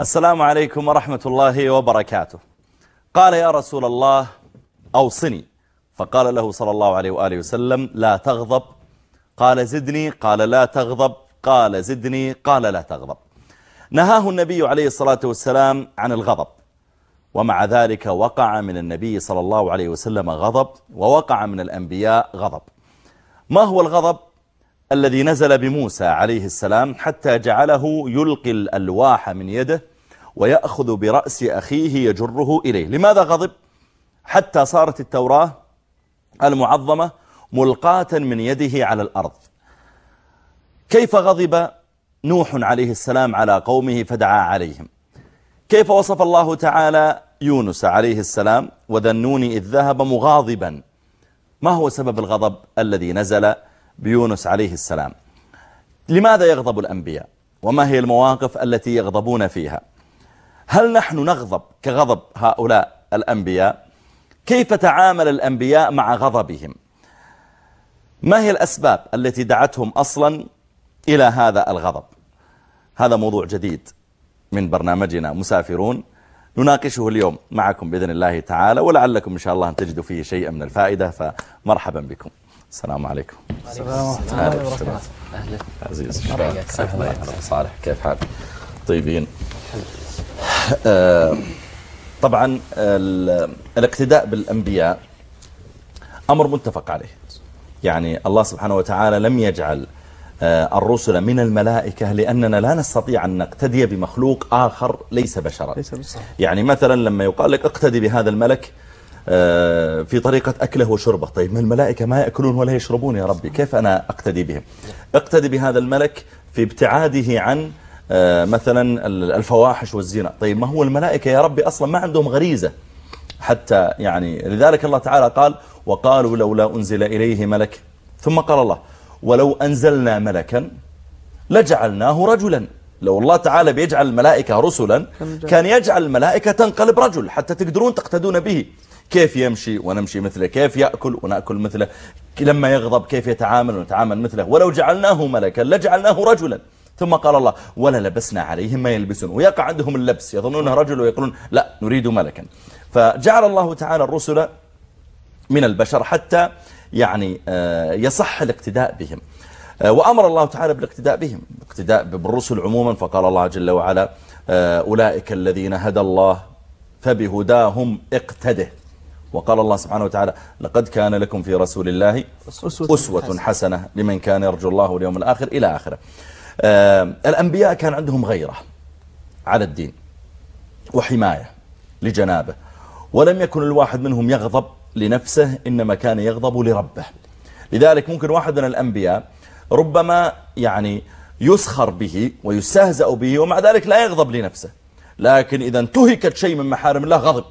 السلام عليكم ورحمة الله وبركاته. قال يا رسول الله أوصني. فقال له صلى الله عليه وآله وسلم لا تغضب. قال زدني. قال لا تغضب. قال زدني. قال لا تغضب. نهاه النبي عليه الصلاة والسلام عن الغضب. ومع ذلك وقع من النبي صلى الله عليه وسلم غضب ووقع من الأنبياء غضب. ما هو الغضب؟ الذي نزل بموسى عليه السلام حتى جعله يلقي الألواح من يده ويأخذ برأس أخيه يجره إليه. لماذا غضب؟ حتى صارت التوراة المعظمة ملقاة من يده على الأرض. كيف غضب نوح عليه السلام على قومه فدعا عليهم؟ كيف وصف الله تعالى يونس عليه السلام وذنوني إذ ذهب مغاضبا؟ ما هو سبب الغضب الذي نزل بيونس عليه السلام. لماذا يغضب الأنبياء؟ وما هي المواقف التي يغضبون فيها؟ هل نحن نغضب كغضب هؤلاء الأنبياء؟ كيف تعامل الأنبياء مع غضبهم؟ ما هي الأسباب التي دعتهم أصلا إلى هذا الغضب؟ هذا موضوع جديد من برنامجنا مسافرون. نناقشه اليوم معكم بإذن الله تعالى ولعلكم إن شاء الله أن تجدوا فيه شيئا من الفائدة فمرحبا بكم. السلام عليكم. السلام ورحمة الله وبركاته أهلا عزيز الله يحفظك صالح كيف حالك طيبين آه، طبعا ال- الاقتداء بالأنبياء أمر متفق عليه. يعني الله سبحانه وتعالى لم يجعل آه، الرسل من الملائكة لأننا لا نستطيع أن نقتدي بمخلوق آخر ليس بشرا. ليس يعني مثلا لما يقال لك اقتدي بهذا الملك في طريقة أكله وشربه. طيب ما الملائكة ما يأكلون ولا يشربون يا ربي؟ كيف أنا أقتدي بهم؟ اقتدي بهذا الملك في ابتعاده عن آه، مثلا الفواحش والزنا. طيب ما هو الملائكة يا ربي أصلا ما عندهم غريزة حتى يعني؟ لذلك الله تعالى قال وقالوا لولا أنزل إليه ملك. ثم قال الله ولو أنزلنا ملكا لجعلناه رجلا. لو الله تعالى بيجعل الملائكة رسلا كان يجعل الملائكة تنقلب رجل حتى تقدرون تقتدون به. كيف يمشي ونمشي مثله كيف يأكل ونأكل مثله لما يغضب كيف يتعامل ونتعامل مثله. ولو جعلناه ملكا لجعلناه رجلا. ثم قال الله ولا لبسنا عليهم ما يلبسون. ويقع عندهم اللبس يظنونه رجل ويقولون لا نريد ملكا. فجعل الله تعالى الرسل من البشر حتى يعني آه، يصح الاقتداء بهم. آه، وأمر الله تعالى بالاقتداء بهم. الاقتداء بالرسل عموما فقال الله جل وعلا آه، أولئك الذين هدى الله فبهداهم اقتده. وقال الله سبحانه وتعالى لقد كان لكم في رسول الله أسوة حسنة لمن كان يرجو الله واليوم الآخر إلى آخره. آه، الأنبياء كان عندهم غيرة على الدين وحماية لجنابه ولم يكن الواحد منهم يغضب لنفسه إنما كان يغضب لربه. لذلك ممكن واحد من الأنبياء ربما يعني يسخر به ويستهزأ به ومع ذلك لا يغضب لنفسه. لكن إذا انتهكت شيء من محارم الله غضب.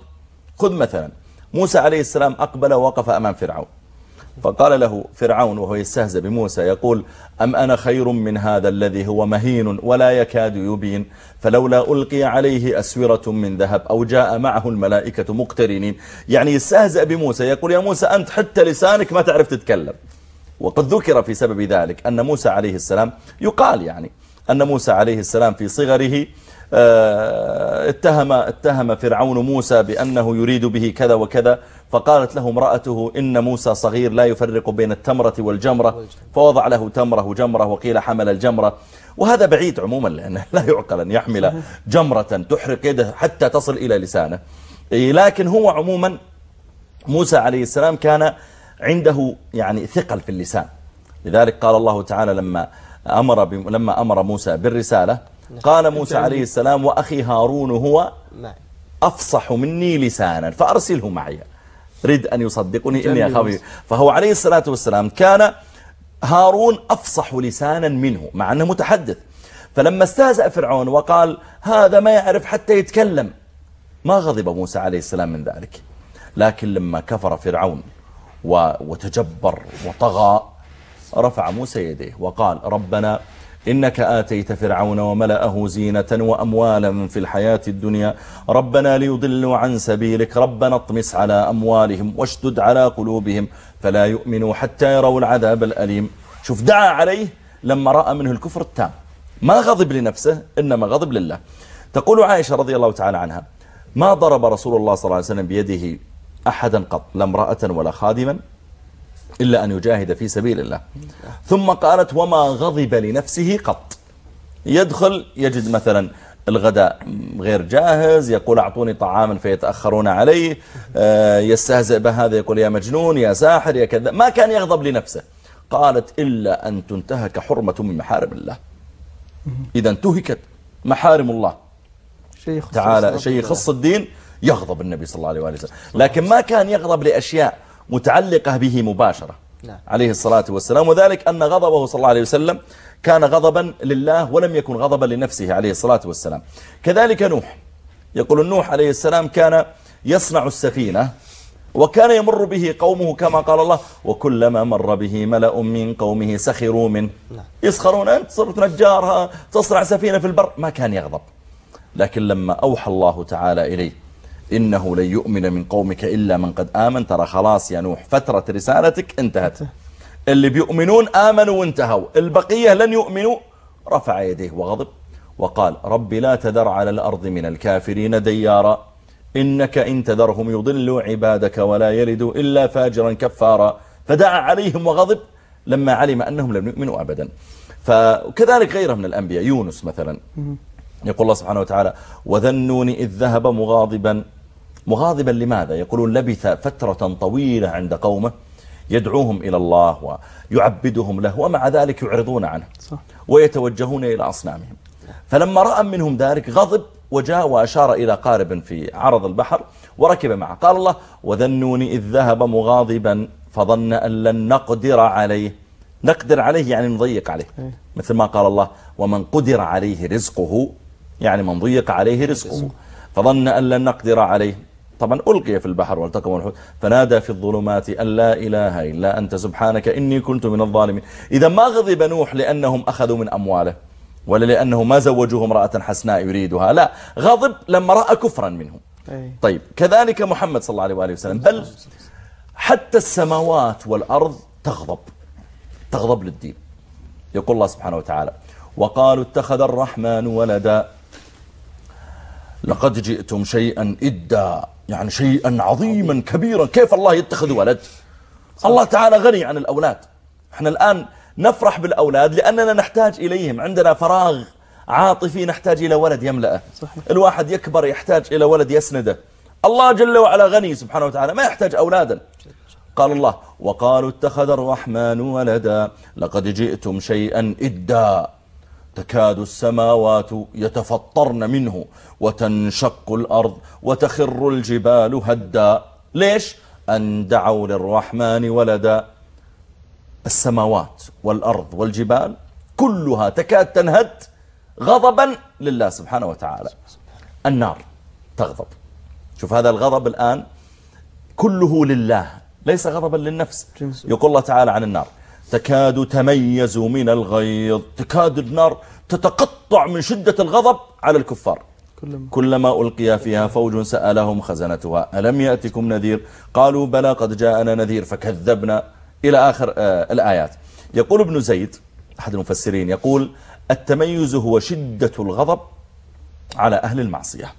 خذ مثلا موسى عليه السلام أقبل ووقف أمام فرعون. فقال له فرعون وهو يستهزئ بموسى يقول أم أنا خير من هذا الذي هو مهين ولا يكاد يبين؟ فلولا ألقي عليه أسورة من ذهب أو جاء معه الملائكة مقترنين. يعني يستهزئ بموسى يقول يا موسى أنت حتى لسانك ما تعرف تتكلم. وقد ذكر في سبب ذلك أن موسى عليه السلام يقال يعني أن موسى عليه السلام في صغره اتهم اتهم فرعون موسى بأنه يريد به كذا وكذا فقالت له امرأته إن موسى صغير لا يفرق بين التمرة والجمرة فوضع له تمرة وجمرة وقيل حمل الجمرة وهذا بعيد عموما لأنه لا يعقل أن يحمل جمرة تحرق يده حتى تصل إلى لسانه لكن هو عموما موسى عليه السلام كان عنده يعني ثقل في اللسان لذلك قال الله تعالى لما أمر. لما أمر موسى بالرسالة قال موسى عليه السلام وأخي هارون هو معي أفصح مني لسانا فأرسله معي. رد أن يصدقني إني. أخاف فهو عليه الصلاة والسلام كان هارون أفصح لسانا منه مع أنه متحدث. فلما استهزأ فرعون وقال هذا ما يعرف حتى يتكلم ما غضب موسى عليه السلام من ذلك. لكن لما كفر فرعون وتجبر وطغى رفع موسى يديه وقال ربنا إنك آتيت فرعون وملأه زينة وأموالا في الحياة الدنيا. ربنا ليضلوا عن سبيلك. ربنا اطمس على أموالهم واشدد على قلوبهم فلا يؤمنوا حتى يروا العذاب الأليم. شوف دعا عليه لما رأى منه الكفر التام. ما غضب لنفسه إنما غضب لله. تقول عائشة رضي الله تعالى عنها ما ضرب رسول الله صلى الله عليه وسلم بيده أحدا قط لا امرأة ولا خادما إلا أن يجاهد في سبيل الله. ثم قالت وما غضب لنفسه قط. يدخل يجد مثلا الغداء غير جاهز يقول أعطوني طعاما فيتأخرون عليه آه، يستهزئ بهذا يقول يا مجنون يا ساحر يا كذا. ما كان يغضب لنفسه. قالت إلا أن تنتهك حرمة من محارم الله. إذا انتهكت محارم الله. شيء تعالى شيء يخص الدين يغضب النبي صلى الله عليه وسلم. لكن ما كان يغضب لأشياء. متعلقة به مباشرة. نعم. عليه الصلاة والسلام. وذلك أن غضبه صلى الله عليه وسلم كان غضبا لله ولم يكن غضبا لنفسه عليه الصلاة والسلام. كذلك نوح. يقول نوح عليه السلام كان يصنع السفينة وكان يمر به قومه كما قال الله وكلما مر به ملأ من قومه سخروا منه. نعم. يسخرون أنت صرت نجارها تصنع سفينة في البر. ما كان يغضب. لكن لما أوحى الله تعالى إليه إنه لن يؤمن من قومك إلا من قد آمن. ترى خلاص يا نوح فترة رسالتك انتهت. اللي بيؤمنون آمنوا وانتهوا. البقية لن يؤمنوا. رفع يديه وغضب وقال رب لا تذر على الأرض من الكافرين ديارا. إنك إن تذرهم يضلوا عبادك ولا يلدوا إلا فاجرا كفارا. فدعا عليهم وغضب لما علم أنهم لم يؤمنوا أبدا. فكذلك غيره من الأنبياء يونس مثلا. يقول الله سبحانه وتعالى وذنون إذ ذهب مغاضبا. مغاضبا لماذا؟ يقولون لبث فترة طويلة عند قومه يدعوهم إلى الله ويعبدهم له ومع ذلك يعرضون عنه صح. ويتوجهون إلى أصنامهم. فلما رأى منهم ذلك غضب وجاء وأشار إلى قارب في عرض البحر وركب معه. قال الله وذنون إذ ذهب مغاضبا فظن أن لن نقدر عليه. نقدر عليه يعني نضيق عليه. إيه. مثل ما قال الله ومن قدر عليه رزقه يعني من ضيق عليه رزقه. فظن أن لن نقدر عليه. طبعا ألقي في البحر والتقم الحوت فنادى في الظلمات أن لا إله إلا أنت. سبحانك إني كنت من الظالمين. إذا ما غضب نوح لأنهم أخذوا من أمواله ولا لأنه ما زوجوه امرأة حسناء يريدها. لا غضب لما رأى كفرا منهم. طيب كذلك محمد صلى الله عليه وآله وسلم. بل حتى السماوات والأرض تغضب. تغضب للدين. يقول الله سبحانه وتعالى وقالوا اتخذ الرحمن ولدا. لقد جئتم شيئا إدا يعني شيئا عظيما كبيرا. كيف الله يتخذ ولد؟ الله تعالى غني عن الأولاد. إحنا الآن نفرح بالأولاد لأننا نحتاج إليهم. عندنا فراغ عاطفي نحتاج إلى ولد يملأه. صحيح. الواحد يكبر يحتاج إلى ولد يسنده. الله جل وعلا غني سبحانه وتعالى. ما يحتاج أولادا. قال الله وقالوا اتخذ الرحمن ولدا. لقد جئتم شيئا إدا. تكاد السماوات يتفطرن منه وتنشق الأرض وتخر الجبال هدا. ليش؟ أن دعوا للرحمن ولدا. السماوات والأرض والجبال كلها تكاد تنهد غضبا لله سبحانه وتعالى. النار تغضب. شوف هذا الغضب الآن كله لله ليس غضبا للنفس. يقول الله تعالى عن النار. تكاد تميز من الغيظ. تكاد النار تتقطع من شدة الغضب على الكفار. كلما. كلما ألقي فيها فوج سألهم خزنتها. ألم يأتكم نذير؟ قالوا بلى قد جاءنا نذير فكذبنا. إلى آخر آه الآيات. يقول ابن زيد أحد المفسرين يقول التميز هو شدة الغضب على أهل المعصية.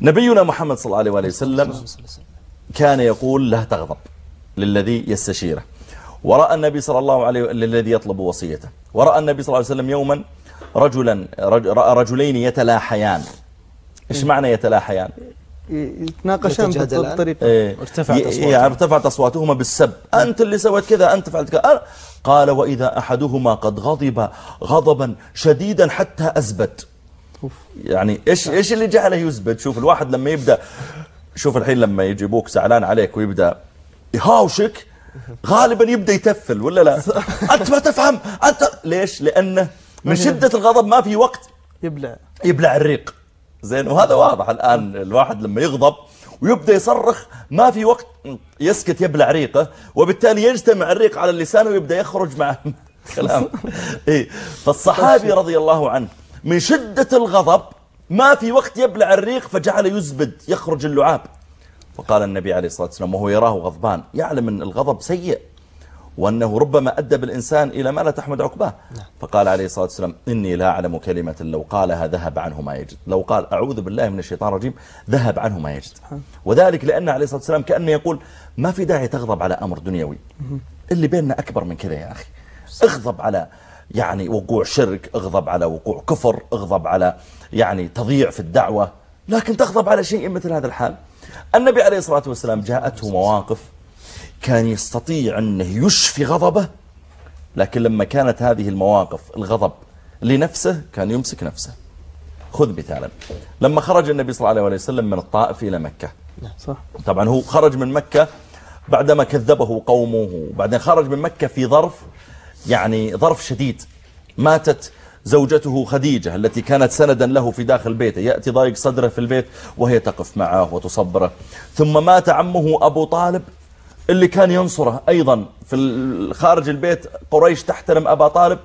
نبينا محمد صلى الله عليه وسلم كان يقول لا تغضب للذي يستشيره. ورأى النبي صلى الله عليه للذي يطلب وصيته. ورأى النبي صلى الله عليه وسلم يوما رجلا رج رأى رجلين يتلاحيان. إيش معنى يتلاحيان؟ يتناقشان يتجادلان. بالطريق إيه. ارتفعت أصواتهما. يعني ارتفعت أصواتهما بالسب. أنت اللي سويت كذا أنت فعلت كذا. قال وإذا أحدهما قد غضب غضبا شديدا حتى أزبت. يعني إيش إيش اللي جعله يزبد شوف الواحد لما يبدأ شوف الحين لما يجيبوك زعلان عليك ويبدأ يهاوشك غالبا يبدأ يتفل ولا لا؟ أنت ما تفهم. أنت ليش؟ لأنه من شدة الغضب ما في وقت يبلع. يبلع الريق. زين وهذا واضح. الآن الواحد لما يغضب ويبدأ يصرخ ما في وقت يسكت يبلع ريقه وبالتالي يجتمع الريق على اللسان ويبدأ يخرج مع كلام. إيه. فالصحابي رضي الله عنه من شدة الغضب ما في وقت يبلع الريق فجعل يزبد يخرج اللعاب. فقال النبي عليه الصلاة والسلام وهو يراه غضبان يعلم أن الغضب سيء وأنه ربما أدى بالإنسان إلى ما لا تحمد عقباه. فقال عليه الصلاة والسلام إني لا أعلم كلمة لو قالها ذهب عنه ما يجد. لو قال أعوذ بالله من الشيطان الرجيم ذهب عنه ما يجد. وذلك لأن عليه الصلاة والسلام كأنه يقول ما في داعي تغضب على أمر دنيوي. اللي بيننا أكبر من كذا يا أخي. اغضب على يعني وقوع شرك اغضب على وقوع كفر اغضب على يعني تضييع في الدعوة. لكن تغضب على شيء مثل هذا الحال. النبي عليه الصلاة والسلام جاءته مواقف كان يستطيع أنه يشفي غضبه لكن لما كانت هذه المواقف الغضب لنفسه كان يمسك نفسه. خذ مثالا لما خرج النبي صلى الله عليه وسلم من الطائف إلى مكة. صح. طبعا هو خرج من مكة بعدما كذبه قومه وبعدين خرج من مكة في ظرف يعني ظرف شديد. ماتت زوجته خديجة التي كانت سندا له في داخل بيته. يأتي ضايق صدره في البيت وهي تقف معه وتصبره. ثم مات عمه أبو طالب اللي كان ينصره. أيضا في خارج البيت قريش تحترم أبا طالب.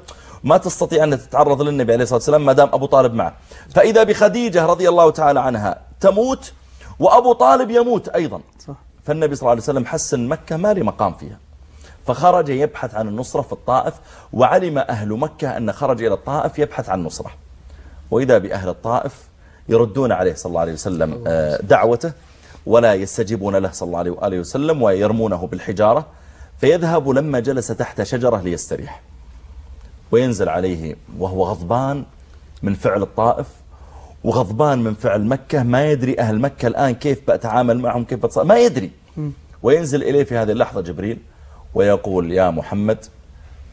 ما تستطيع أن تتعرض للنبي عليه الصلاة والسلام ما دام أبو طالب معه. فإذا بخديجة رضي الله تعالى عنها تموت وأبو طالب يموت أيضا. فالنبي صلى الله عليه وسلم حس أن مكة ما لي مقام فيها. فخرج يبحث عن النصرة في الطائف وعلم أهل مكة أن خرج إلى الطائف يبحث عن نصرة. وإذا بأهل الطائف يردون عليه صلى الله عليه وسلم آه، دعوته ولا يستجيبون له صلى الله عليه وسلم ويرمونه بالحجارة فيذهب لما جلس تحت شجرة ليستريح. وينزل عليه وهو غضبان من فعل الطائف وغضبان من فعل مكة ما يدري أهل مكة الآن كيف بأتعامل معهم كيف بتص... ما يدري. وينزل إليه في هذه اللحظة جبريل ويقول يا محمد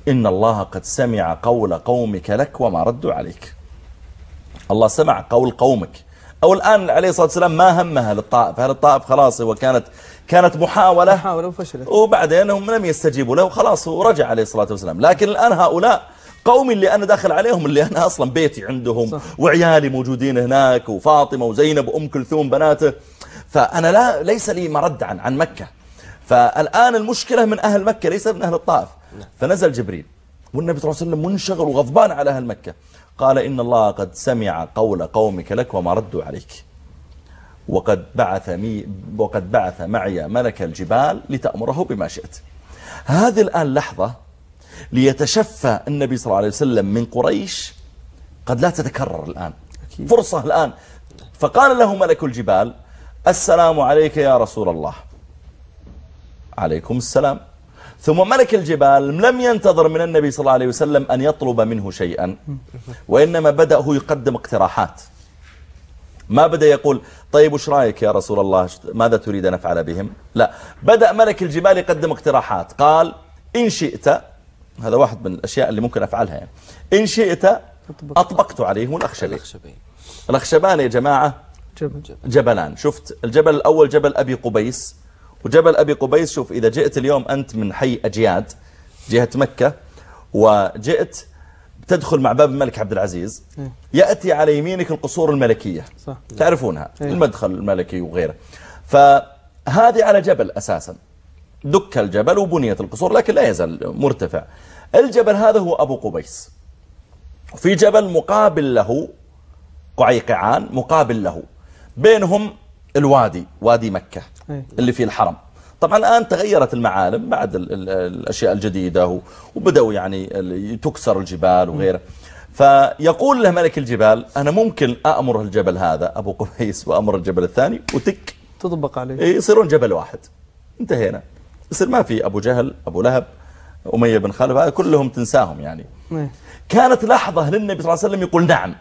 إن الله قد سمع قول قومك لك وما ردوا عليك. الله سمع قول قومك. أو الآن عليه الصلاة والسلام ما همها للطائف هل الطائف خلاص هو كانت محاولة. محاولة وفشلت. وبعدين هم لم يستجيبوا له. خلاص ورجع عليه الصلاة والسلام. لكن الآن هؤلاء قومي اللي أنا داخل عليهم اللي أنا أصلا بيتي عندهم صح. وعيالي موجودين هناك وفاطمة وزينب وأم كلثوم بناته. فأنا لا ليس لي مرد عن عن مكة. فالآن المشكلة من أهل مكة ليس من أهل الطائف. فنزل جبريل. والنبي صلى الله عليه وسلم منشغل وغضبان على أهل مكة. قال إن الله قد سمع قول قومك لك وما ردوا عليك. وقد بعث مي وقد بعث معي ملك الجبال لتأمره بما شئت. هذه الآن لحظة ليتشفى النبي صلى الله عليه وسلم من قريش قد لا تتكرر الآن. فرصة الآن. فقال له ملك الجبال السلام عليك يا رسول الله. عليكم السلام. ثم ملك الجبال لم ينتظر من النبي صلى الله عليه وسلم أن يطلب منه شيئا وإنما بدأ هو يقدم اقتراحات. ما بدأ يقول طيب وش رأيك يا رسول الله؟ ماذا تريد أن أفعل بهم؟ لا. بدأ ملك الجبال يقدم اقتراحات. قال إن شئت هذا واحد من الأشياء اللي ممكن أفعلها يعني. إن شئت أطبقت عليهم الأخشبين. الأخشبان يا جماعة جبل. جبلان. شفت؟ الجبل الأول جبل أبي قبيس وجبل أبي قبيس شوف إذا جئت اليوم أنت من حي أجياد جهة مكة وجئت تدخل مع باب الملك عبد العزيز إيه. يأتي على يمينك القصور الملكية. صح. تعرفونها إيه. المدخل الملكي وغيره. فهذه على جبل أساسا. دك الجبل وبنيت القصور لكن لا يزال مرتفع. الجبل هذا هو أبو قبيس. في جبل مقابل له قعيقعان مقابل له بينهم الوادي وادي مكة. اللي فيه الحرم. طبعا الآن تغيرت المعالم بعد ال ال الأشياء الجديدة وبدأوا يعني تكسر الجبال وغيره. فيقول له ملك الجبال أنا ممكن أأمر الجبل هذا أبو قبيس وأمر الجبل الثاني وتك. تطبق عليه. إيه، يصيرون جبل واحد. انتهينا. يصير ما في أبو جهل أبو لهب أمية بن خلف هذا كلهم تنساهم يعني. إيه. كانت لحظة للنبي صلى الله عليه وسلم يقول نعم.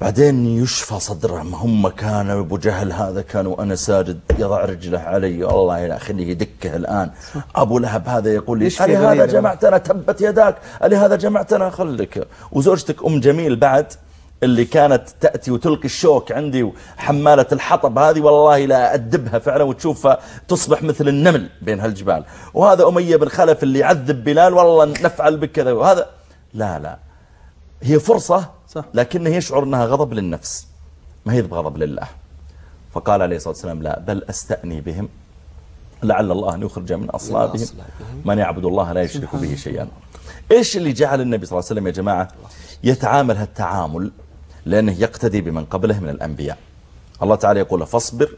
بعدين يشفى صدره. ما هم كانوا أبو جهل هذا؟ كانوا أنا ساجد يضع رجله علي. الله لا خليه يدكه الآن. أبو لهب هذا يقول لي ألي هذا. جمعتنا؟ تبت يداك. ألي هذا جمعتنا؟ خليك. وزوجتك أم جميل بعد اللي كانت تأتي وتلقي الشوك عندي وحمالة الحطب هذه والله لا أدبها فعلا وتشوفها تصبح مثل النمل بين هالجبال. وهذا أمية بن خلف اللي يعذب بلال والله نفعل بكذا. وهذا لا لا. هي فرصة صح. لكنه يشعر أنها غضب للنفس. ما هي بغضب لله. فقال عليه الصلاة والسلام لا بل أستأني بهم. لعل الله أن يخرج من أصلابهم. من يعبد الله لا يشرك به شيئا. إيش اللي جعل النبي صلى الله عليه وسلم يا جماعة يتعامل هالتعامل؟ لأنه يقتدي بمن قبله من الأنبياء. الله تعالى يقول فاصبر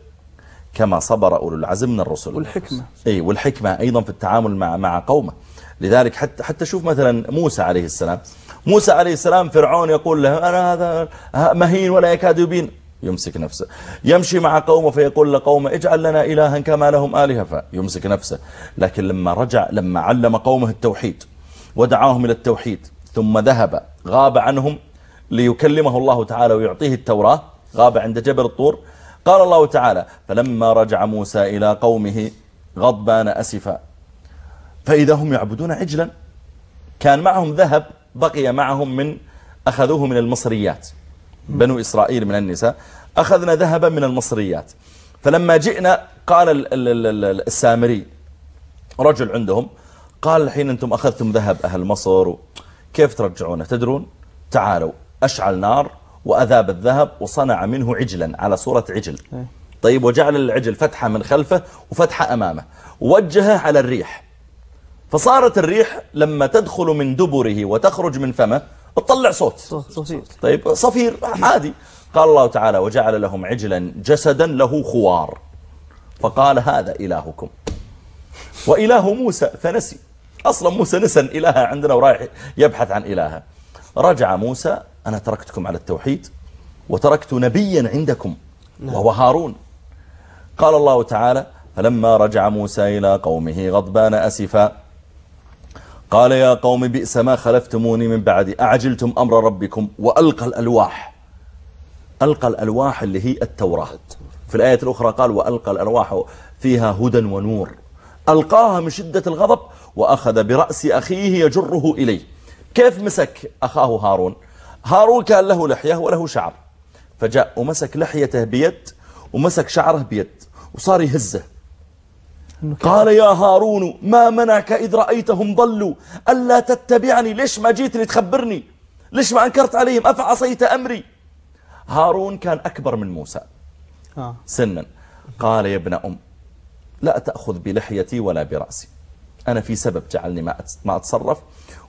كما صبر أولو العزم من الرسل. والحكمة. أي والحكمة أيضا في التعامل مع مع قومه. لذلك حتى حتى شوف مثلا موسى عليه السلام. موسى عليه السلام فرعون يقول له أنا هذا مهين ولا يكاد يبين. يمسك نفسه. يمشي مع قومه فيقول لقومه اجعل لنا إلها كما لهم آلهة. فيمسك نفسه. لكن لما رجع لما علم قومه التوحيد ودعاهم إلى التوحيد ثم ذهب غاب عنهم ليكلمه الله تعالى ويعطيه التوراة غاب عند جبل الطور. قال الله تعالى فلما رجع موسى إلى قومه غضبان أسفا. فإذا هم يعبدون عجلا كان معهم ذهب بقي معهم من أخذوه من المصريات بنو إسرائيل من النساء أخذنا ذهبا من المصريات. فلما جئنا قال ال- ال- ال- السامري رجل عندهم قال الحين أنتم أخذتم ذهب أهل مصر كيف ترجعونه؟ تدرون؟ تعالوا أشعل نار وأذاب الذهب وصنع منه عجلا على صورة عجل. إيه. طيب وجعل العجل فتحة من خلفه وفتحة أمامه. ووجهه على الريح. فصارت الريح لما تدخل من دبره وتخرج من فمه تطلع صوت. صوت صفير طيب صفير عادي. قال الله تعالى وجعل لهم عجلا جسدا له خوار. فقال هذا إلهكم. وإله موسى فنسي. أصلا موسى نسى إلهه عندنا ورايح يبحث عن إلهه. رجع موسى أنا تركتكم على التوحيد وتركت نبيا عندكم وهو هارون. قال الله تعالى فلما رجع موسى إلى قومه غضبان أسفا قال يا قوم بئس ما خلفتموني من بعدي أعجلتم أمر ربكم وألقى الألواح. ألقى الألواح اللي هي التوراة. في الآية الأخرى قال وألقى الألواح فيها هدى ونور. ألقاها من شدة الغضب وأخذ برأس أخيه يجره إليه. كيف مسك أخاه هارون؟ هارون كان له لحية وله شعر. فجاء ومسك لحيته بيد ومسك شعره بيد وصار يهزه. قال يا هارون ما منعك إذ رأيتهم ضلوا؟ ألا تتبعني؟ ليش ما جيتني تخبرني؟ ليش ما أنكرت عليهم؟ أفعصيت أمري؟ هارون كان أكبر من موسى. آه. سنا. قال يا ابن أم لا تأخذ بلحيتي ولا برأسي. أنا في سبب جعلني ما أتصرف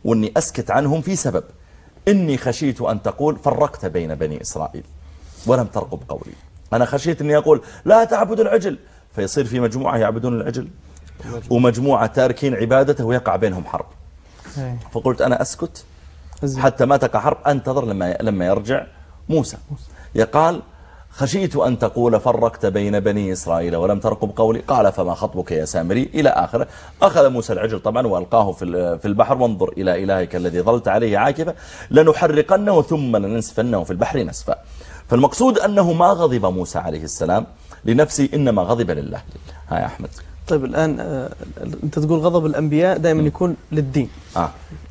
وأني أسكت عنهم في سبب. إني خشيت أن تقول فرقت بين بني إسرائيل ولم ترقب قولي. أنا خشيت أني أقول لا تعبد العجل فيصير في مجموعة يعبدون العجل ومجموعة تاركين عبادته ويقع بينهم حرب. إيه. فقلت أنا أسكت. حتى ما تقع حرب أنتظر لما لما يرجع موسى. يقال خشيت أن تقول فرقت بين بني إسرائيل ولم ترقب قولي. قال فما خطبك يا سامري؟ إلى آخره. أخذ موسى العجل طبعا وألقاه في البحر. وانظر إلى إلهك الذي ظلت عليه عاكفة لنحرقنه ثم لننسفنه في البحر نسفا. فالمقصود أنه ما غضب موسى عليه السلام. لنفسه إنما غضب لله. ها يا أحمد. طيب الآن آه، أنت تقول غضب الأنبياء دائما يكون للدين. آه.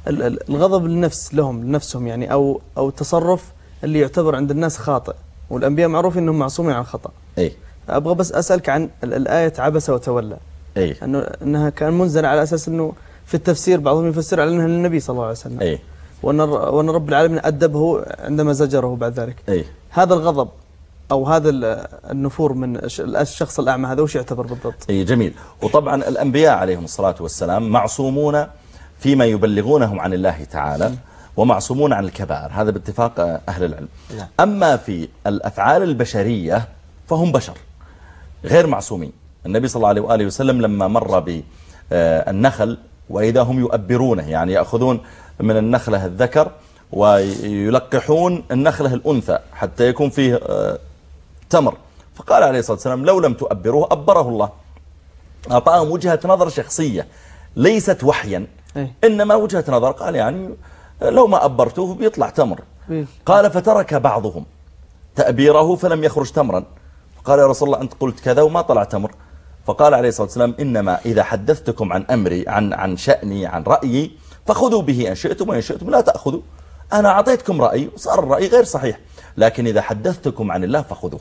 ال- ال- الغضب للنفس لهم لنفسهم يعني أو أو التصرف اللي يعتبر عند الناس خاطئ. والأنبياء معروف أنهم معصومين عن الخطأ أي أبغى بس أسألك عن ال- الآية عبس وتولى. أي أنه أنها كان منزل على أساس أنه في التفسير بعضهم يفسر على أنها للنبي صلى الله عليه وسلم. أي وأن رب العالمين أدبه عندما زجره بعد ذلك. أي هذا الغضب أو هذا ال- النفور من الش- الشخص الأعمى هذا وش يعتبر بالضبط؟ إي جميل. وطبعا الأنبياء عليهم الصلاة والسلام معصومون فيما يبلغونهم عن الله تعالى ومعصومون عن الكبائر. هذا باتفاق أهل العلم. نعم. أما في الأفعال البشرية فهم بشر غير معصومين. النبي صلى الله عليه وآله وسلم لما مر بالنخل وإذا هم يؤبرونه يعني يأخذون من النخلة الذكر ويلقحون النخلة الأنثى حتى يكون فيه آه، تمر فقال عليه الصلاة والسلام لو لم تؤبروه أبره الله. أعطاهم وجهة نظر شخصية ليست وحيا إيه. إنما وجهة نظر. قال يعني لو ما أبرتوه بيطلع تمر. إيه. قال فترك بعضهم تأبيره فلم يخرج تمرا. قال يا رسول الله أنت قلت كذا وما طلع تمر. فقال عليه الصلاة والسلام إنما إذا حدثتكم عن أمري عن عن شأني عن رأيي فخذوا به إن شئتم وإن شئتم لا تأخذوا. أنا أعطيتكم رأيي وصار الرأي غير صحيح لكن إذا حدثتكم عن الله فخذوه.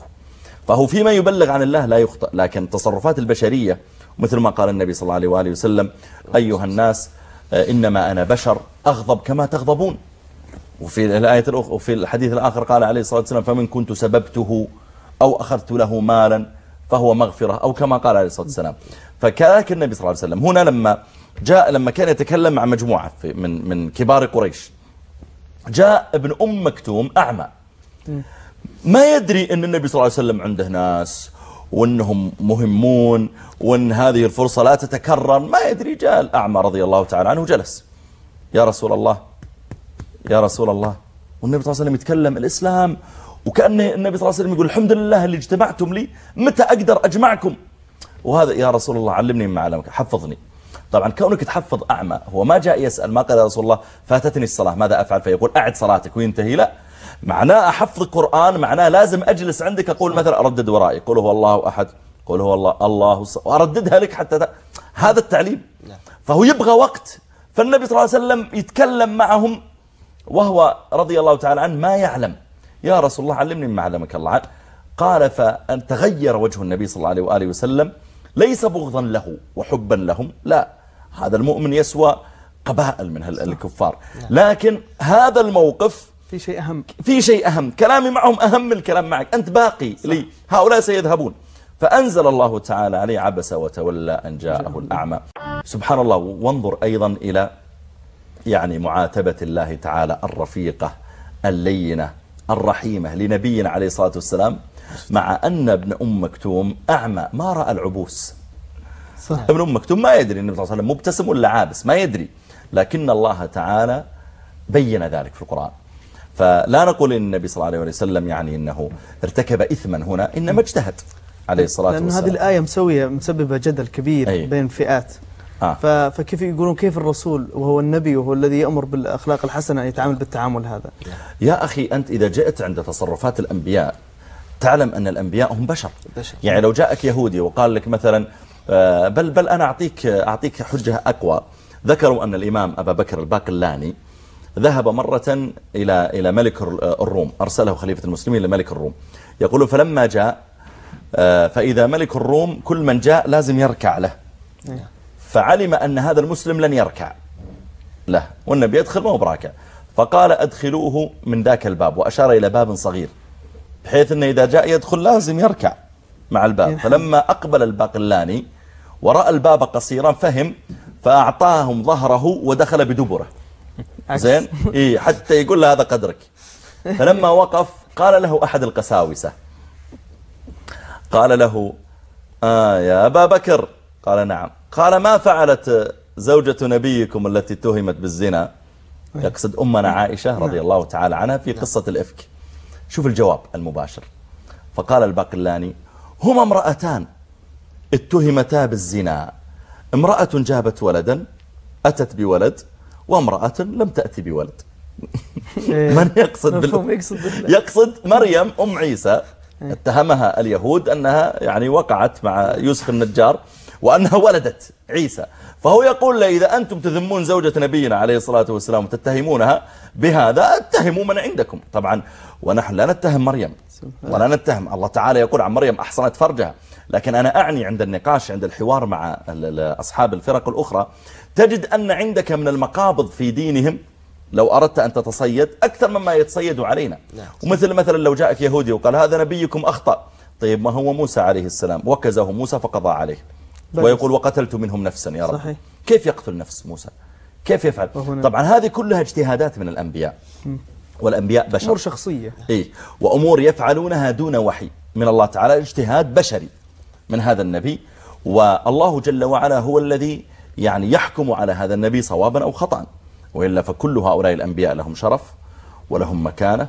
فهو فيما يبلغ عن الله لا يخطئ لكن تصرفات البشرية مثل ما قال النبي صلى الله عليه وسلم أيها الناس آه، إنما أنا بشر أغضب كما تغضبون. وفي الآية الأخرى وفي الحديث الآخر قال عليه الصلاة والسلام فمن كنت سببته أو أخذت له مالا فهو مغفرة. أو كما قال عليه الصلاة والسلام. فكذلك النبي صلى الله عليه وسلم. هنا لما جاء لما كان يتكلم مع مجموعة من من كبار قريش جاء ابن أم مكتوم أعمى. ما يدري أن النبي صلى الله عليه وسلم عنده ناس وأنهم مهمون وأن هذه الفرصة لا تتكرر. ما يدري جاء الأعمى رضي الله تعالى عنه جلس يا رسول الله يا رسول الله. والنبي صلى الله عليه وسلم يتكلم الإسلام وكأن النبي صلى الله عليه وسلم يقول الحمد لله اللي اجتمعتم لي متى أقدر أجمعكم؟ وهذا يا رسول الله علمني مما علمك حفظني. طبعا كونك تحفظ أعمى هو ما جاء يسأل ما قال يا رسول الله فاتتني الصلاة ماذا أفعل؟ فيقول أعد صلاتك وينتهي. لا معناه أحفظ القرآن معناه لازم أجلس عندك أقول مثلا أردد ورائي. قل هو الله أحد قل هو الله الله وأرددها لك حتى ت... هذا التعليم. فهو يبغى وقت. فالنبي صلى الله عليه وسلم يتكلم معهم وهو رضي الله تعالى عنه ما يعلم. يا رسول الله علمني مما علمك الله. عنه قال فأن تغير وجه النبي صلى الله عليه وآله وسلم ليس بغضا له وحبا لهم لا. هذا المؤمن يسوى قبائل من الكفار. لكن هذا الموقف في شيء أهم. في شيء أهم. كلامي معهم أهم من الكلام معك. أنت باقي لي. هؤلاء سيذهبون. فأنزل الله تعالى عليه عبس وتولى أن جاءه الأعمى. سبحان الله. وانظر أيضا إلى يعني معاتبة الله تعالى الرفيقة اللينة الرحيمة لنبينا عليه الصلاة والسلام مع أن ابن أم مكتوم أعمى. ما رأى العبوس. صح. ابن أم مكتوم ما يدري النبي صلى الله عليه وسلم. مبتسم ولا عابس؟ ما يدري. لكن الله تعالى بين ذلك في القرآن. فلا نقول إن النبي صلى الله عليه وسلم يعني أنه ارتكب إثما هنا إنما اجتهد عليه الصلاة لأن والسلام هذه الآية مسوية مسببة جدل كبير أي. بين فئات آه. فكيف يقولون كيف الرسول وهو النبي وهو الذي يأمر بالأخلاق الحسنة أن يتعامل بالتعامل هذا يا أخي أنت إذا جئت عند تصرفات الأنبياء تعلم أن الأنبياء هم بشر بشر. يعني لو جاءك يهودي وقال لك مثلا آه، بل بل أنا أعطيك أعطيك حجة أقوى ذكروا أن الإمام أبا بكر الباقلاني ذهب مرة إلى إلى ملك الر- الروم أرسله خليفة المسلمين لملك الروم يقول فلما جاء آه، فإذا ملك الروم كل من جاء لازم يركع له إيه. فعلم أن هذا المسلم لن يركع له والنبي يدخل ما هو براكع فقال أدخلوه من ذاك الباب وأشار إلى باب صغير بحيث أنه إذا جاء يدخل لازم يركع مع الباب يرحم. فلما أقبل الباقلاني ورأى الباب قصيرا فهم فأعطاهم ظهره ودخل بدبره. زين؟ إيه حتى يقول له هذا قدرك. فلما وقف قال له أحد القساوسة. قال له آه يا أبا بكر. قال نعم. قال ما فعلت زوجة نبيكم التي اتهمت بالزنا؟ يقصد أمنا عائشة رضي الله تعالى عنها في قصة الإفك. شوف الجواب المباشر. فقال الباقلاني هما امرأتان اتهمتا بالزنا. امرأة جابت ولدا أتت بولد وامرأة لم تأتي بولد. إيه. من يقصد بال... يقصد بالله. يقصد مريم أم عيسى. اتهمها اليهود أنها يعني وقعت مع يوسف النجار وأنها ولدت عيسى. فهو يقول له إذا أنتم تذمون زوجة نبينا عليه الصلاة والسلام وتتهمونها بهذا أتهموا من عندكم. طبعا ونحن لا نتهم مريم. ولا نتهم الله تعالى يقول عن مريم أحصنت فرجها. لكن أنا أعني عند النقاش عند الحوار مع أصحاب الفرق الأخرى. تجد أن عندك من المقابض في دينهم لو أردت أن تتصيد أكثر مما يتصيد علينا. نعم. ومثل مثلا لو جاءك يهودي وقال هذا نبيكم أخطأ. طيب ما هو موسى عليه السلام؟ وكزه موسى فقضى عليه. ويقول وقتلت منهم نفسا يا رب. صحيح. كيف يقتل نفس موسى؟ كيف يفعل؟ طبعا هذه كلها اجتهادات من الأنبياء. والأنبياء بشر. أمور شخصية. إيه. وأمور يفعلونها دون وحي. من الله تعالى اجتهاد بشري من هذا النبي. والله جل وعلا هو الذي يعني يحكم على هذا النبي صوابا أو خطأ. وإلا فكل هؤلاء الأنبياء لهم شرف ولهم مكانة.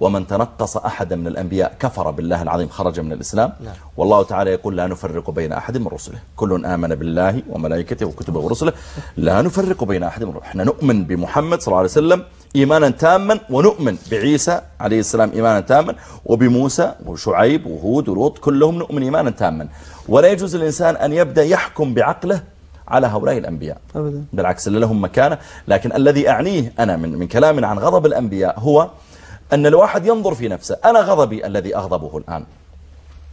ومن تنقص أحدا من الأنبياء كفر بالله العظيم خرج من الإسلام. نعم. والله تعالى يقول لا نفرق بين أحد من رسله. كل آمن بالله وملائكته وكتبه ورسله. لا نفرق بين أحد من رسله. إحنا نؤمن بمحمد صلى الله عليه وسلم إيمانا تاما ونؤمن بعيسى عليه السلام إيمانا تاما وبموسى وشعيب وهود ولوط كلهم نؤمن إيمانا تاما. ولا يجوز الإنسان أن يبدأ يحكم بعقله على هؤلاء الأنبياء. أبدا. بالعكس لهم مكانة. لكن الذي أعنيه أنا من, من كلام عن غضب الأنبياء هو أن الواحد ينظر في نفسه أنا غضبي الذي أغضبه الآن.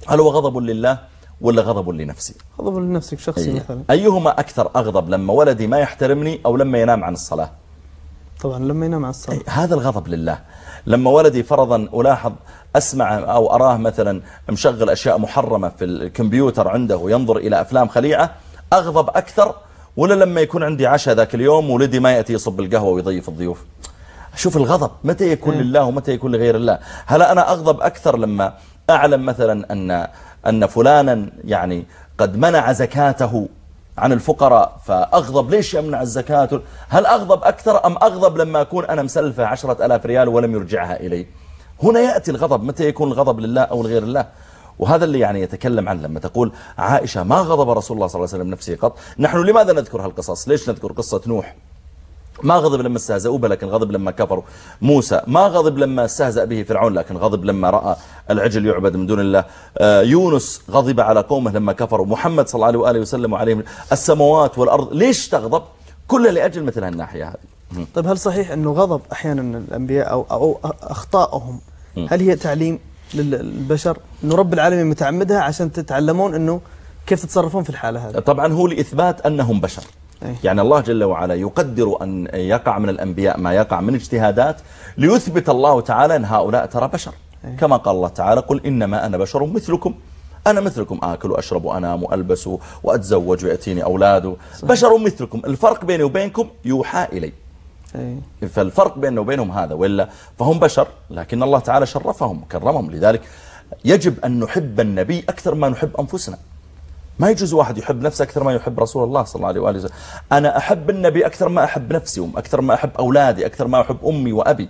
هل هو غضب لله ولا غضب لنفسي؟ غضب لنفسك شخصي أي. مثلا. أيهما أكثر أغضب لما ولدي ما يحترمني أو لما ينام عن الصلاة؟ طبعا لما ينام على الصلاة. أي هذا الغضب لله. لما ولدي فرضا ألاحظ أسمع أو أراه مثلا مشغل أشياء محرمة في الكمبيوتر عنده وينظر إلى أفلام خليعة أغضب أكثر ولا لما يكون عندي عشاء ذاك اليوم ولدي ما يأتي يصب القهوة ويضيف الضيوف؟ شوف الغضب متى يكون. لله ومتى يكون لغير الله؟ هل أنا أغضب أكثر لما أعلم مثلا أن أن فلانا يعني قد منع زكاته عن الفقراء فأغضب؟ ليش يمنع الزكاة؟ هل أغضب أكثر أم أغضب لما أكون أنا مسلفة عشرة ألاف ريال ولم يرجعها إلي؟ هنا يأتي الغضب متى يكون الغضب لله أو لغير الله؟ وهذا اللي يعني يتكلم عنه لما تقول عائشة ما غضب رسول الله صلى الله عليه وسلم نفسه قط؟ نحن لماذا نذكر هالقصص؟ ليش نذكر قصة نوح؟ ما غضب لما استهزأوا به لكن غضب لما كفروا. موسى ما غضب لما استهزأ به فرعون لكن غضب لما رأى العجل يعبد من دون الله. آه، يونس غضب على قومه لما كفروا. محمد صلى الله عليه وسلم وعليهم السماوات والأرض. ليش تغضب؟ كل لأجل مثل هالناحية هذه. طيب هل صحيح أنه غضب أحيانا الأنبياء أو, أو أخطائهم هل هي تعليم للبشر؟ أنه رب العالمين متعمدها عشان تتعلمون أنه كيف تتصرفون في الحالة هذه. طبعا هو لإثبات أنهم بشر. يعني الله جل وعلا يقدر أن يقع من الأنبياء ما يقع من اجتهادات ليثبت الله تعالى أن هؤلاء ترى بشر. أيه. كما قال الله تعالى قل إنما أنا بشر مثلكم. أنا مثلكم آكل وأشرب وأنام وألبس وأتزوج ويأتيني أولاد. بشر مثلكم. الفرق بيني وبينكم يوحى إلي. أيه. فالفرق بيننا وبينهم هذا وإلا فهم بشر لكن الله تعالى شرفهم كرمهم. لذلك يجب أن نحب النبي أكثر ما نحب أنفسنا. ما يجوز واحد يحب نفسه أكثر ما يحب رسول الله صلى الله عليه وآله وسلم. أنا أحب النبي أكثر ما أحب نفسي أكثر ما أحب أولادي أكثر ما أحب أمي وأبي.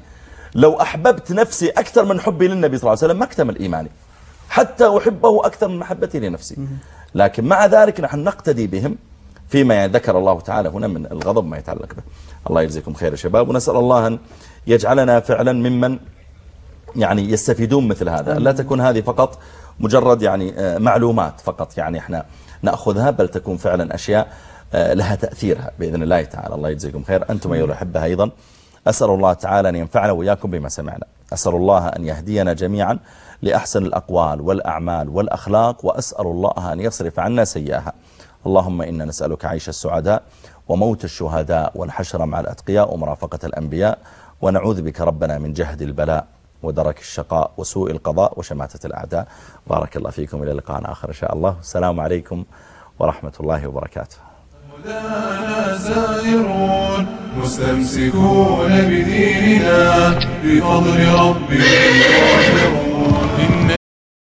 لو أحببت نفسي أكثر من حبي للنبي صلى الله عليه وسلم ما أكتمل إيماني. حتى أحبه أكثر من محبتي لنفسي. لكن مع ذلك نحن نقتدي بهم فيما ذكر الله تعالى هنا من الغضب ما يتعلق به. الله يجزيكم خير يا شباب ونسأل الله أن يجعلنا فعلا ممن يعني يستفيدون مثل هذا. لا تكون هذه فقط مجرد يعني آه، معلومات فقط. يعني إحنا نأخذها بل تكون فعلا أشياء آه، لها تأثيرها. بإذن الله تعالى. الله يجزيكم خير. أنتم أيها الأحبة أيضا أسأل الله تعالى أن ينفعنا وإياكم بما سمعنا. أسأل الله أن يهدينا جميعا لأحسن الأقوال والأعمال والأخلاق وأسأل الله أن يصرف عنا سيئها. اللهم إنا نسألك عيش السعداء وموت الشهداء والحشر مع الأتقياء ومرافقة الأنبياء. ونعوذ بك ربنا من جهد البلاء. ودرك الشقاء وسوء القضاء وشماتة الأعداء. بارك الله فيكم إلى لقاء آخر إن شاء الله. السلام عليكم ورحمة الله وبركاته. سائرون مستمسكون بديننا بفضل ربهم الظاهرون